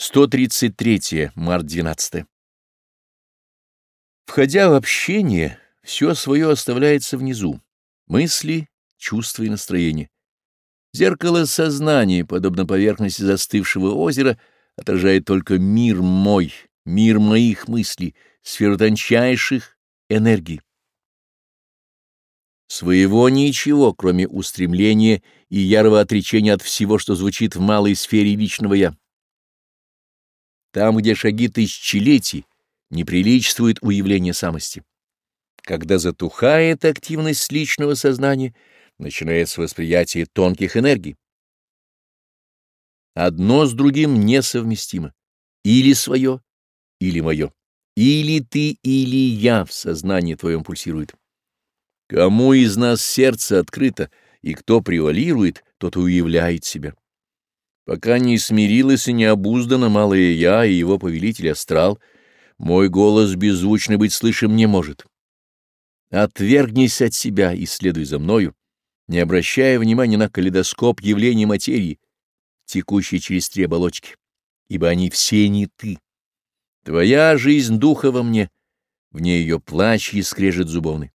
133. Март 12. Входя в общение, все свое оставляется внизу — мысли, чувства и настроения. Зеркало сознания, подобно поверхности застывшего озера, отражает только мир мой, мир моих мыслей, сферу тончайших энергий. Своего ничего, кроме устремления и ярого отречения от всего, что звучит в малой сфере личного «я». Там, где шаги тысячелетий, не приличествует уявление самости. Когда затухает активность личного сознания, начинается восприятие тонких энергий. Одно с другим несовместимо. Или свое, или мое. Или ты, или я в сознании твоем пульсирует. Кому из нас сердце открыто, и кто превалирует, тот уявляет себя. Пока не смирилась и не малая я и его повелитель астрал, мой голос беззвучно быть слышим не может. Отвергнись от себя и следуй за мною, не обращая внимания на калейдоскоп явлений материи, текущей через три оболочки, ибо они все не ты. Твоя жизнь духа во мне, в ней ее плач и скрежет зубовный.